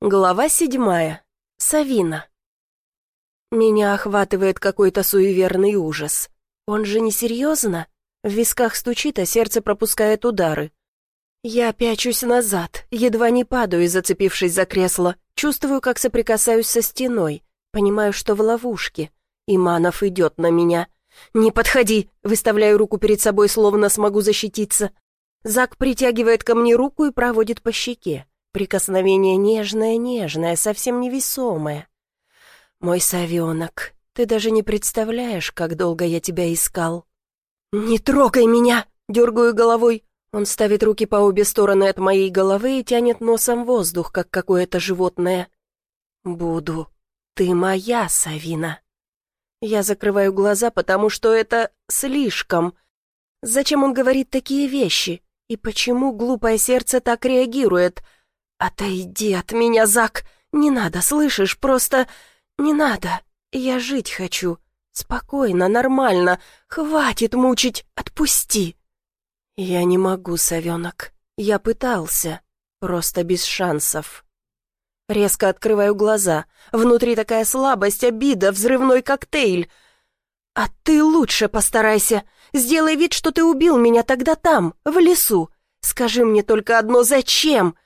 Глава седьмая. Савина. Меня охватывает какой-то суеверный ужас. Он же не серьезно? В висках стучит, а сердце пропускает удары. Я пячусь назад, едва не падаю, зацепившись за кресло. Чувствую, как соприкасаюсь со стеной. Понимаю, что в ловушке. Иманов идет на меня. «Не подходи!» Выставляю руку перед собой, словно смогу защититься. Зак притягивает ко мне руку и проводит по щеке. Прикосновение нежное-нежное, совсем невесомое. Мой совенок, ты даже не представляешь, как долго я тебя искал. «Не трогай меня!» — дергаю головой. Он ставит руки по обе стороны от моей головы и тянет носом воздух, как какое-то животное. «Буду. Ты моя, Савина». Я закрываю глаза, потому что это слишком. Зачем он говорит такие вещи? И почему глупое сердце так реагирует — «Отойди от меня, Зак! Не надо, слышишь? Просто не надо. Я жить хочу. Спокойно, нормально. Хватит мучить, отпусти!» «Я не могу, совенок. Я пытался. Просто без шансов». Резко открываю глаза. Внутри такая слабость, обида, взрывной коктейль. «А ты лучше постарайся. Сделай вид, что ты убил меня тогда там, в лесу. Скажи мне только одно, зачем?»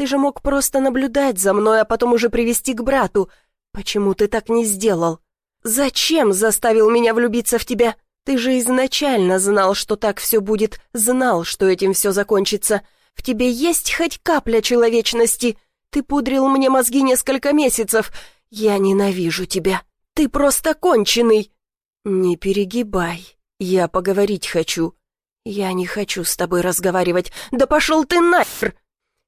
Ты же мог просто наблюдать за мной, а потом уже привести к брату. Почему ты так не сделал? Зачем заставил меня влюбиться в тебя? Ты же изначально знал, что так все будет, знал, что этим все закончится. В тебе есть хоть капля человечности. Ты пудрил мне мозги несколько месяцев. Я ненавижу тебя. Ты просто конченый. Не перегибай. Я поговорить хочу. Я не хочу с тобой разговаривать. Да пошел ты нахер!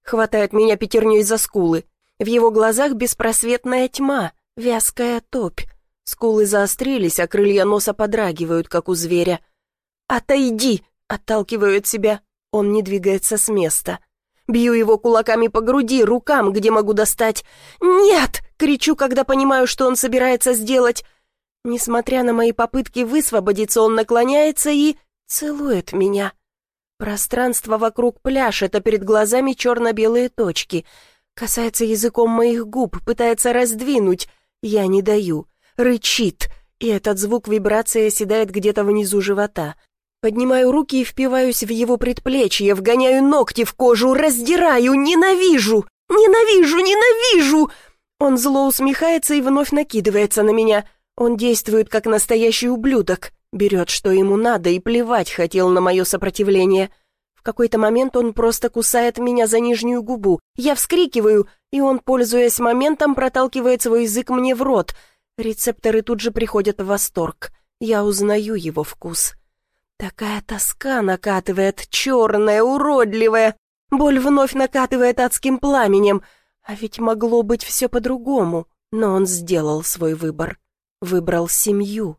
Хватает меня пятерней за скулы. В его глазах беспросветная тьма, вязкая топь. Скулы заострились, а крылья носа подрагивают, как у зверя. «Отойди!» — отталкиваю от себя. Он не двигается с места. Бью его кулаками по груди, рукам, где могу достать. «Нет!» — кричу, когда понимаю, что он собирается сделать. Несмотря на мои попытки высвободиться, он наклоняется и целует меня. Пространство вокруг пляшет, а перед глазами черно-белые точки. Касается языком моих губ, пытается раздвинуть. Я не даю. Рычит. И этот звук вибрации оседает где-то внизу живота. Поднимаю руки и впиваюсь в его предплечье, вгоняю ногти в кожу, раздираю, ненавижу! Ненавижу, ненавижу! Он зло усмехается и вновь накидывается на меня. Он действует как настоящий ублюдок. Берет, что ему надо, и плевать хотел на мое сопротивление. В какой-то момент он просто кусает меня за нижнюю губу. Я вскрикиваю, и он, пользуясь моментом, проталкивает свой язык мне в рот. Рецепторы тут же приходят в восторг. Я узнаю его вкус. Такая тоска накатывает, черная, уродливая. Боль вновь накатывает адским пламенем. А ведь могло быть все по-другому. Но он сделал свой выбор. Выбрал семью.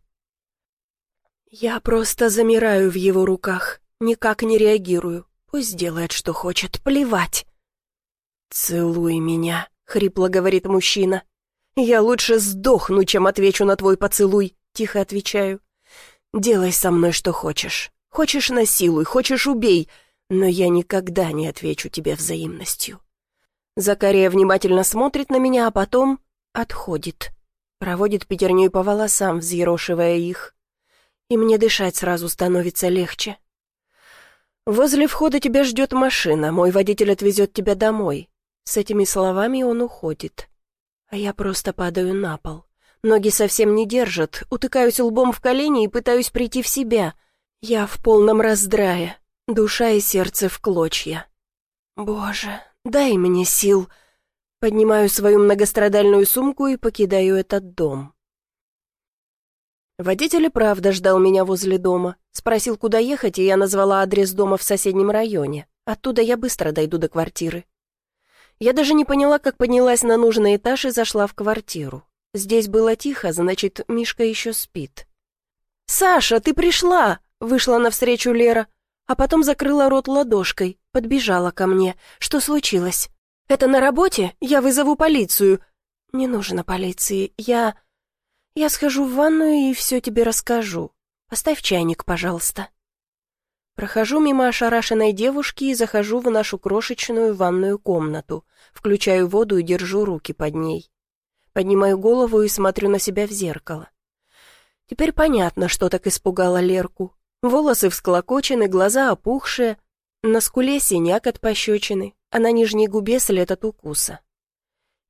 Я просто замираю в его руках, никак не реагирую. Пусть делает, что хочет, плевать. «Целуй меня», — хрипло говорит мужчина. «Я лучше сдохну, чем отвечу на твой поцелуй», — тихо отвечаю. «Делай со мной, что хочешь. Хочешь — насилуй, хочешь — убей, но я никогда не отвечу тебе взаимностью». Закария внимательно смотрит на меня, а потом отходит. Проводит пятерней по волосам, взъерошивая их и мне дышать сразу становится легче. «Возле входа тебя ждет машина, мой водитель отвезет тебя домой». С этими словами он уходит. А я просто падаю на пол. Ноги совсем не держат, утыкаюсь лбом в колени и пытаюсь прийти в себя. Я в полном раздрае, душа и сердце в клочья. «Боже, дай мне сил!» Поднимаю свою многострадальную сумку и покидаю этот дом. Водитель и правда ждал меня возле дома. Спросил, куда ехать, и я назвала адрес дома в соседнем районе. Оттуда я быстро дойду до квартиры. Я даже не поняла, как поднялась на нужный этаж и зашла в квартиру. Здесь было тихо, значит, Мишка еще спит. «Саша, ты пришла!» — вышла навстречу Лера, а потом закрыла рот ладошкой, подбежала ко мне. «Что случилось?» «Это на работе? Я вызову полицию». «Не нужно полиции, я...» «Я схожу в ванную и все тебе расскажу. Поставь чайник, пожалуйста». Прохожу мимо ошарашенной девушки и захожу в нашу крошечную ванную комнату, включаю воду и держу руки под ней. Поднимаю голову и смотрю на себя в зеркало. Теперь понятно, что так испугало Лерку. Волосы всклокочены, глаза опухшие, на скуле синяк от пощечины, а на нижней губе след от укуса.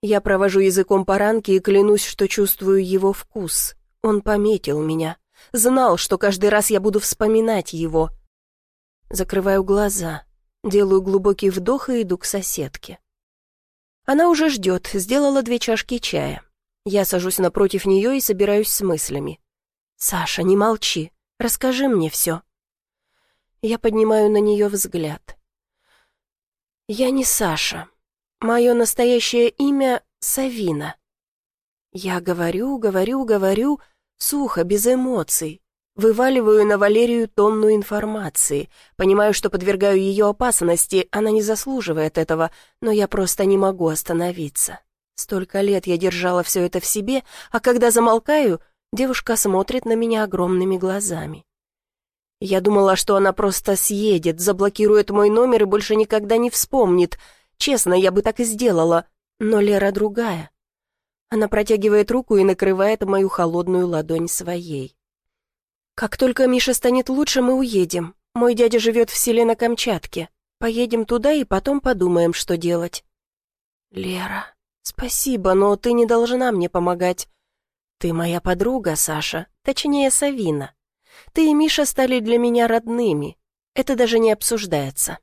Я провожу языком по ранке и клянусь, что чувствую его вкус. Он пометил меня, знал, что каждый раз я буду вспоминать его. Закрываю глаза, делаю глубокий вдох и иду к соседке. Она уже ждет, сделала две чашки чая. Я сажусь напротив нее и собираюсь с мыслями. «Саша, не молчи, расскажи мне все». Я поднимаю на нее взгляд. «Я не Саша. Мое настоящее имя — Савина. Я говорю, говорю, говорю, сухо, без эмоций. Вываливаю на Валерию тонну информации. Понимаю, что подвергаю ее опасности, она не заслуживает этого, но я просто не могу остановиться. Столько лет я держала все это в себе, а когда замолкаю, девушка смотрит на меня огромными глазами. Я думала, что она просто съедет, заблокирует мой номер и больше никогда не вспомнит — Честно, я бы так и сделала, но Лера другая. Она протягивает руку и накрывает мою холодную ладонь своей. «Как только Миша станет лучше, мы уедем. Мой дядя живет в селе на Камчатке. Поедем туда и потом подумаем, что делать». «Лера, спасибо, но ты не должна мне помогать. Ты моя подруга, Саша, точнее, Савина. Ты и Миша стали для меня родными. Это даже не обсуждается».